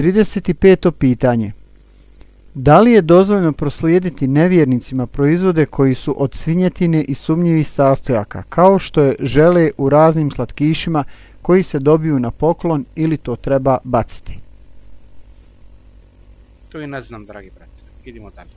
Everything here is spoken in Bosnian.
35. pitanje Da li je dozvoljno proslijediti nevjernicima proizvode koji su od svinjetine i sumnjivih sastojaka, kao što je žele u raznim slatkišima koji se dobiju na poklon ili to treba baciti? To i ne znam, dragi brat. Idemo dalje.